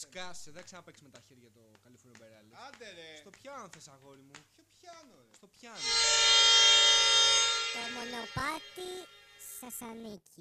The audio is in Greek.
Σκάσε, δεν ξαναπέξει με τα χέρια το Καλιφόρνιο Μπεράλι. Άντε ρε. Στο πιάνο θες αγόρι μου. Ποιο πιάνο; ρε; Στο πιάνο. Το μονοπάτι Σασανίκη.